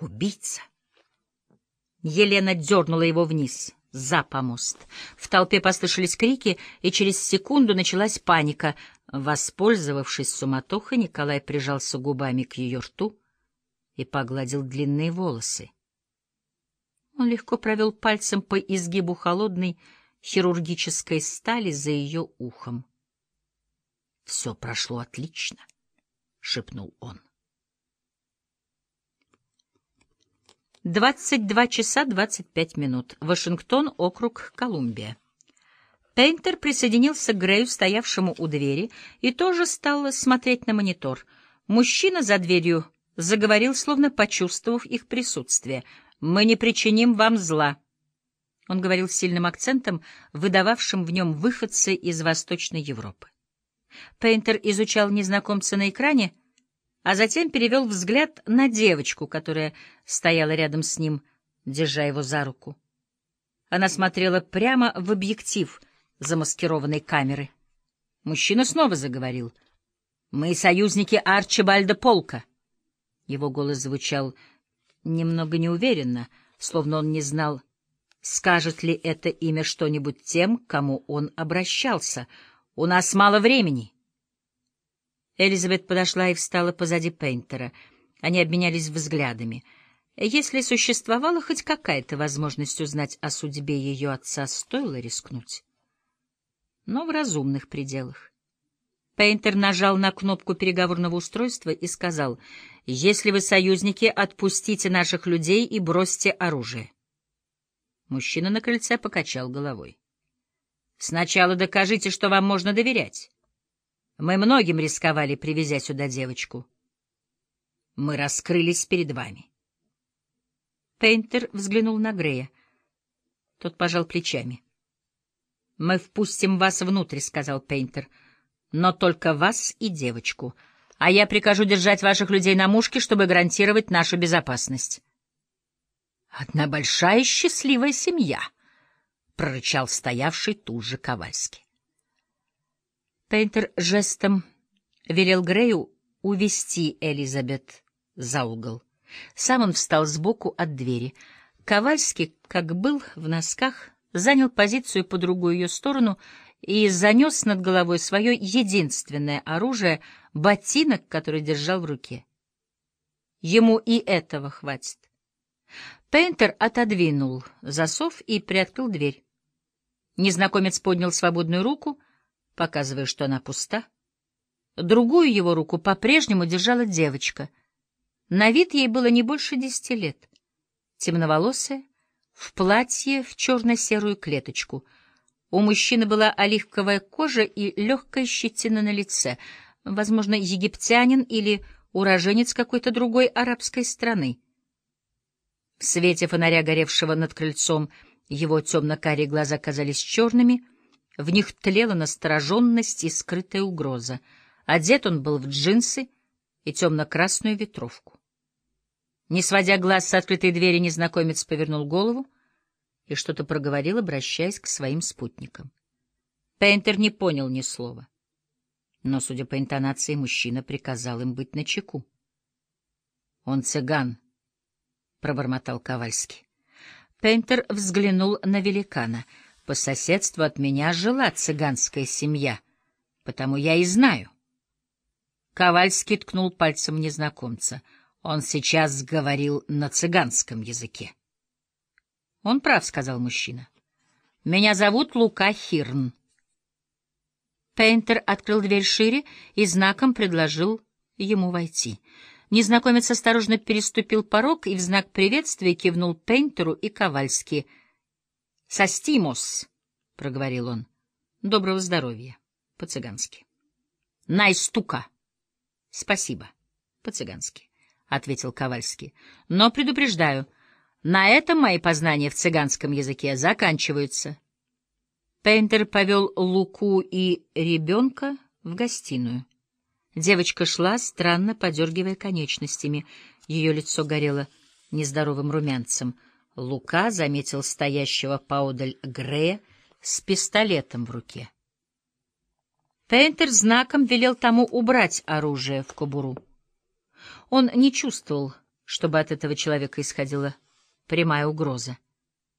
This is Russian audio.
Убийца. Елена дернула его вниз, за помост. В толпе послышались крики, и через секунду началась паника. Воспользовавшись суматохой, Николай прижался губами к ее рту и погладил длинные волосы. Он легко провел пальцем по изгибу холодной хирургической стали за ее ухом. — Все прошло отлично, — шепнул он. 22 часа 25 минут. Вашингтон, округ Колумбия. Пейнтер присоединился к Грею, стоявшему у двери, и тоже стал смотреть на монитор. Мужчина за дверью заговорил, словно почувствовав их присутствие — мы не причиним вам зла. Он говорил с сильным акцентом, выдававшим в нем выходцы из Восточной Европы. Пейнтер изучал незнакомца на экране, а затем перевел взгляд на девочку, которая стояла рядом с ним, держа его за руку. Она смотрела прямо в объектив замаскированной камеры. Мужчина снова заговорил. «Мы союзники Арчибальда Полка». Его голос звучал немного неуверенно, словно он не знал, скажет ли это имя что-нибудь тем, кому он обращался. «У нас мало времени». Элизабет подошла и встала позади Пейнтера. Они обменялись взглядами. Если существовала хоть какая-то возможность узнать о судьбе ее отца, стоило рискнуть. Но в разумных пределах. Пейнтер нажал на кнопку переговорного устройства и сказал, «Если вы союзники, отпустите наших людей и бросьте оружие». Мужчина на крыльце покачал головой. «Сначала докажите, что вам можно доверять. Мы многим рисковали, привезя сюда девочку. Мы раскрылись перед вами». Пейнтер взглянул на Грея. Тот пожал плечами. «Мы впустим вас внутрь», — сказал Пейнтер, — но только вас и девочку, а я прикажу держать ваших людей на мушке, чтобы гарантировать нашу безопасность. — Одна большая счастливая семья, — прорычал стоявший тут же Ковальский. Пейнтер жестом велел Грею увести Элизабет за угол. Сам он встал сбоку от двери. Ковальский, как был в носках, занял позицию по другую ее сторону и занес над головой свое единственное оружие — ботинок, который держал в руке. Ему и этого хватит. Пейнтер отодвинул засов и приоткрыл дверь. Незнакомец поднял свободную руку, показывая, что она пуста. Другую его руку по-прежнему держала девочка. На вид ей было не больше десяти лет. Темноволосая, в платье в черно-серую клеточку — у мужчины была оливковая кожа и легкая щетина на лице, возможно, египтянин или уроженец какой-то другой арабской страны. В свете фонаря, горевшего над крыльцом, его темно-карие глаза казались черными, в них тлела настороженность и скрытая угроза. Одет он был в джинсы и темно-красную ветровку. Не сводя глаз с открытой двери, незнакомец повернул голову, и что-то проговорил, обращаясь к своим спутникам. Пейнтер не понял ни слова, но, судя по интонации, мужчина приказал им быть начеку. — Он цыган, — пробормотал Ковальский. Пейнтер взглянул на великана. По соседству от меня жила цыганская семья, потому я и знаю. Ковальский ткнул пальцем незнакомца. Он сейчас говорил на цыганском языке. Он прав, — сказал мужчина. — Меня зовут Лука Хирн. Пейнтер открыл дверь шире и знаком предложил ему войти. Незнакомец осторожно переступил порог и в знак приветствия кивнул Пейнтеру и Ковальски. — «Состимос», — проговорил он. — Доброго здоровья, по-цыгански. — Найстука. — Спасибо, по-цыгански, — ответил Ковальский. — Но предупреждаю — на этом мои познания в цыганском языке заканчиваются. Пейнтер повел Луку и ребенка в гостиную. Девочка шла, странно подергивая конечностями. Ее лицо горело нездоровым румянцем. Лука заметил стоящего поодаль Грея с пистолетом в руке. Пейнтер знаком велел тому убрать оружие в кобуру. Он не чувствовал, чтобы от этого человека исходила прямая угроза.